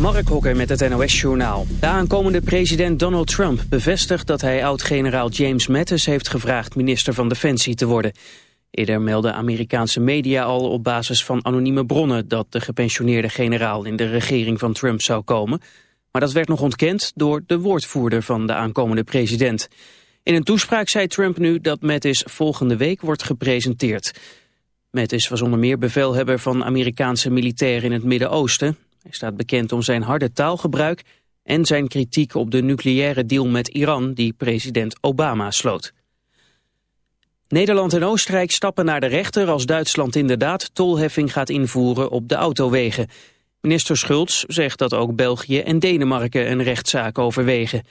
Mark Hokker met het NOS-journaal. De aankomende president Donald Trump bevestigt dat hij oud-generaal James Mattis heeft gevraagd minister van Defensie te worden. Eerder meldden Amerikaanse media al op basis van anonieme bronnen dat de gepensioneerde generaal in de regering van Trump zou komen. Maar dat werd nog ontkend door de woordvoerder van de aankomende president. In een toespraak zei Trump nu dat Mattis volgende week wordt gepresenteerd. Mattis was onder meer bevelhebber van Amerikaanse militairen in het Midden-Oosten. Hij staat bekend om zijn harde taalgebruik en zijn kritiek op de nucleaire deal met Iran die president Obama sloot. Nederland en Oostenrijk stappen naar de rechter als Duitsland inderdaad tolheffing gaat invoeren op de autowegen. Minister Schultz zegt dat ook België en Denemarken een rechtszaak overwegen.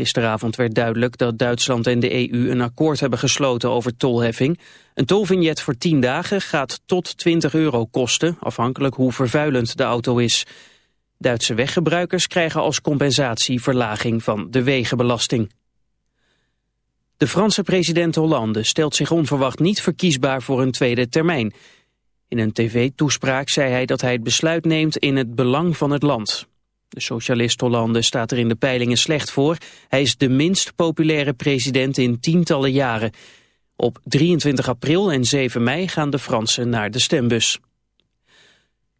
Gisteravond werd duidelijk dat Duitsland en de EU een akkoord hebben gesloten over tolheffing. Een tolvignet voor 10 dagen gaat tot 20 euro kosten, afhankelijk hoe vervuilend de auto is. Duitse weggebruikers krijgen als compensatie verlaging van de wegenbelasting. De Franse president Hollande stelt zich onverwacht niet verkiesbaar voor een tweede termijn. In een tv-toespraak zei hij dat hij het besluit neemt in het belang van het land. De socialist Hollande staat er in de peilingen slecht voor. Hij is de minst populaire president in tientallen jaren. Op 23 april en 7 mei gaan de Fransen naar de stembus.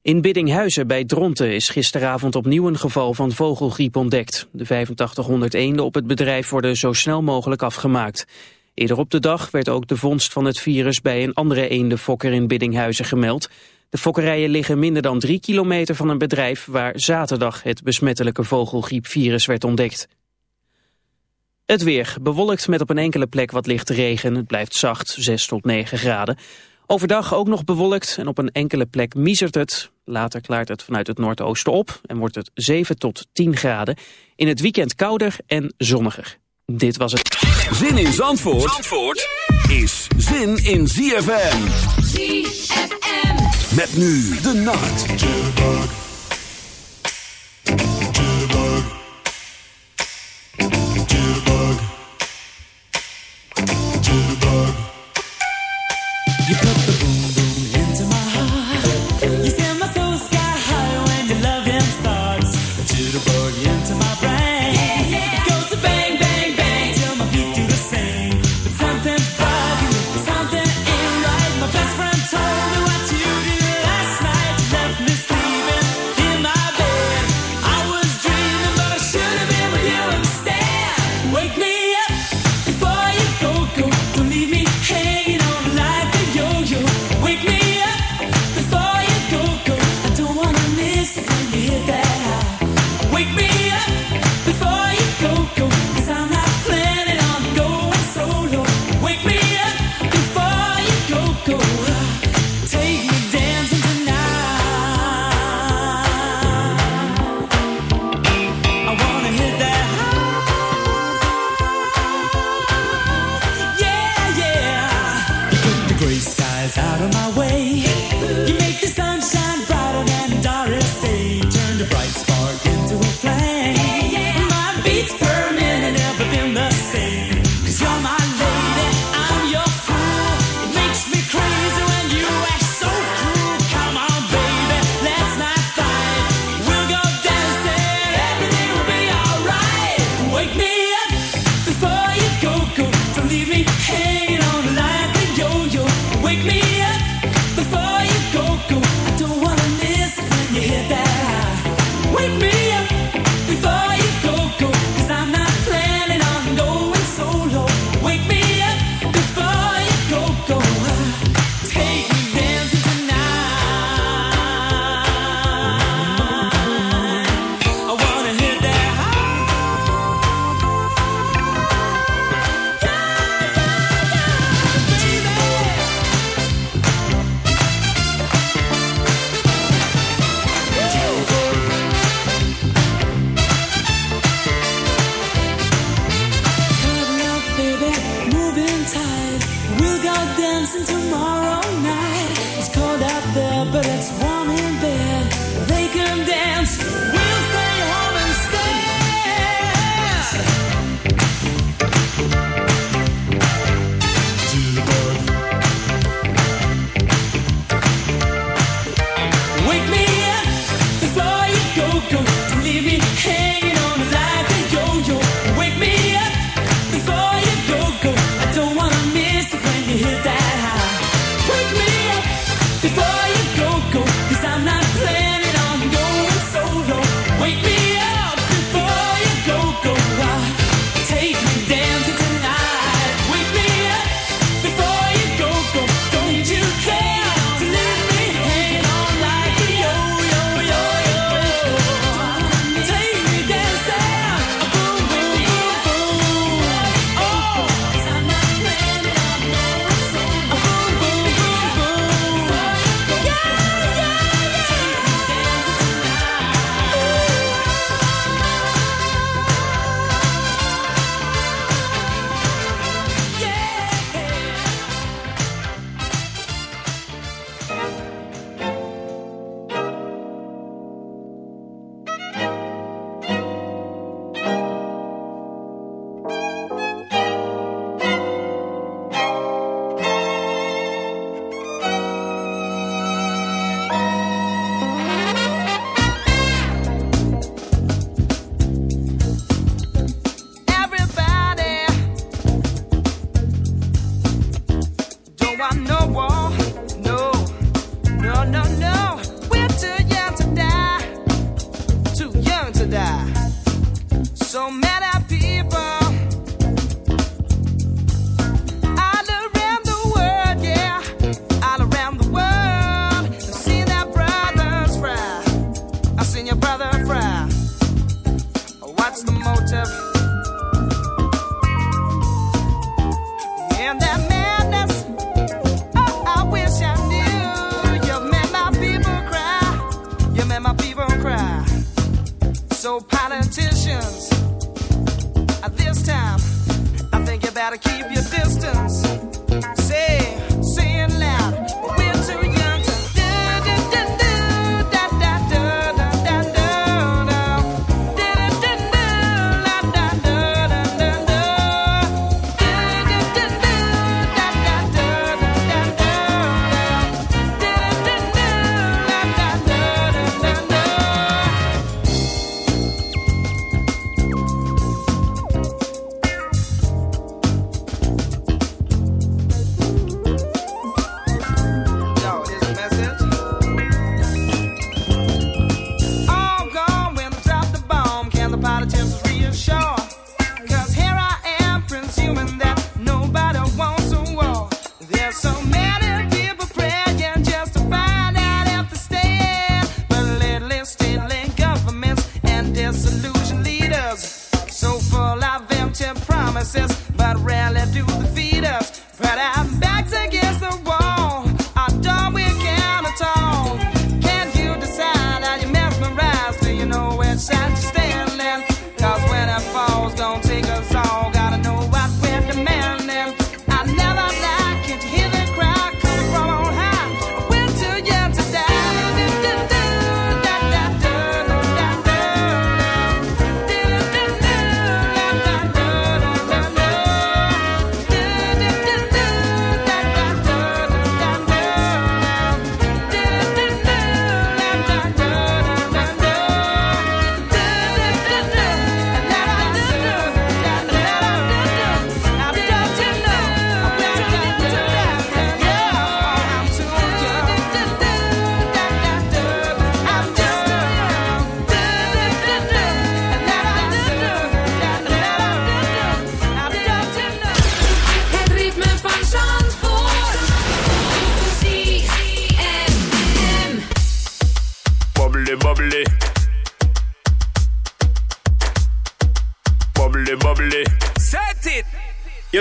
In Biddinghuizen bij Dronten is gisteravond opnieuw een geval van vogelgriep ontdekt. De 8500 eenden op het bedrijf worden zo snel mogelijk afgemaakt. Eerder op de dag werd ook de vondst van het virus bij een andere eendenfokker in Biddinghuizen gemeld. De fokkerijen liggen minder dan drie kilometer van een bedrijf waar zaterdag het besmettelijke vogelgriepvirus werd ontdekt. Het weer bewolkt met op een enkele plek wat lichte regen. Het blijft zacht, 6 tot 9 graden. Overdag ook nog bewolkt en op een enkele plek miezert het. Later klaart het vanuit het noordoosten op en wordt het 7 tot 10 graden. In het weekend kouder en zonniger. Dit was het. Zin in Zandvoort, Zandvoort is zin in ZFM. ZFM. Met nu de nacht.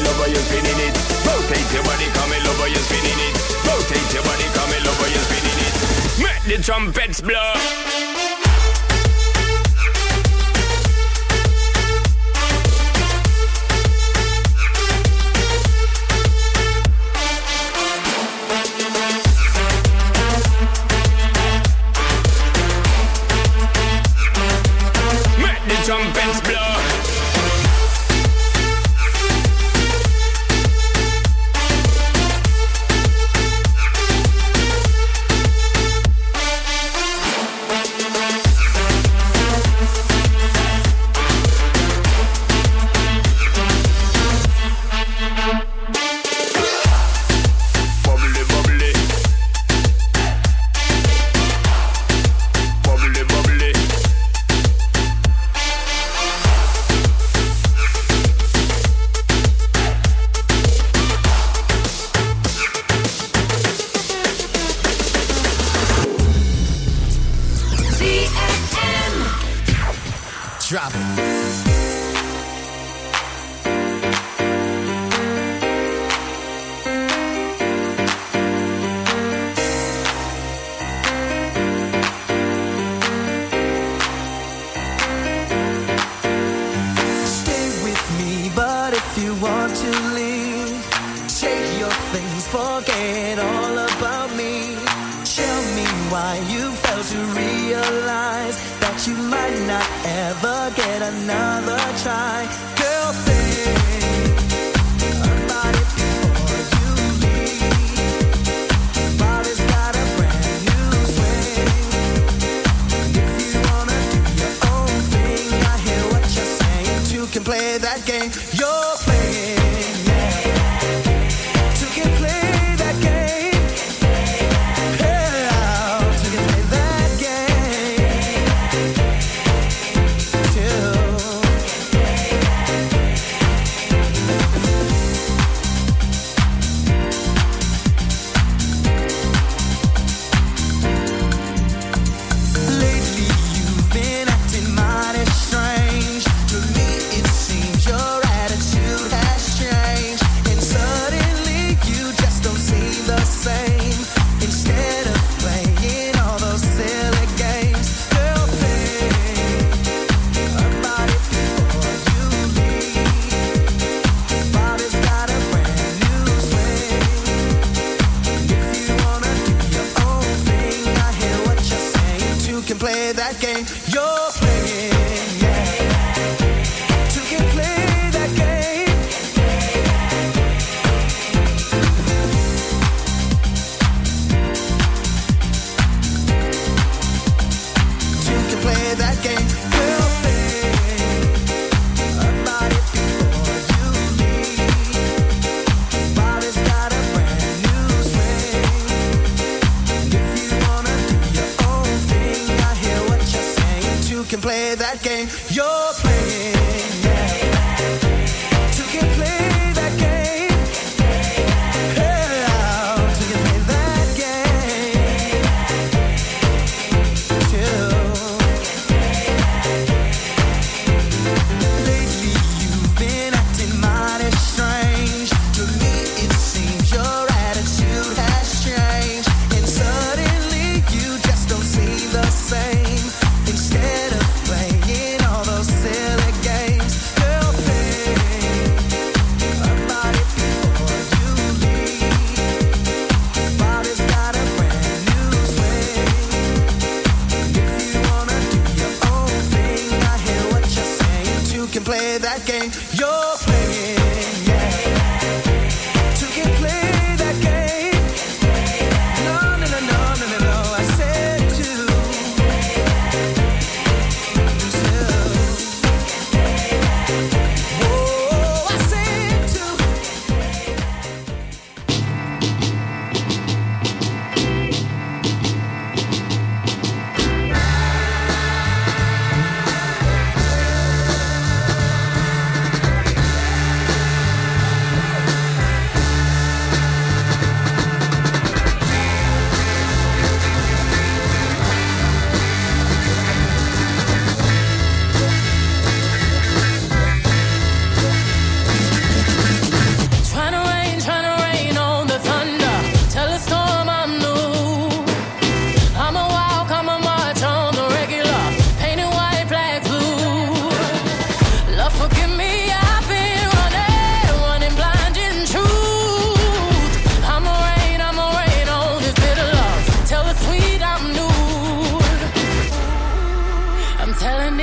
Come over, you're spinning it. Rotate your body, come over, you're spinning it. Rotate your body, come over, you're spinning it. Make the trumpets blow. not ever get another try. Girl, Say before you leave. Molly's got a brand new swing. If you wanna do your own thing, I hear what you're saying. Two can play that game.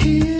Here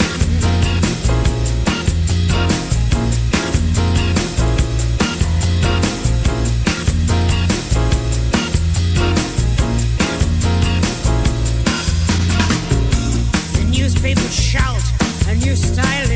you.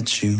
you.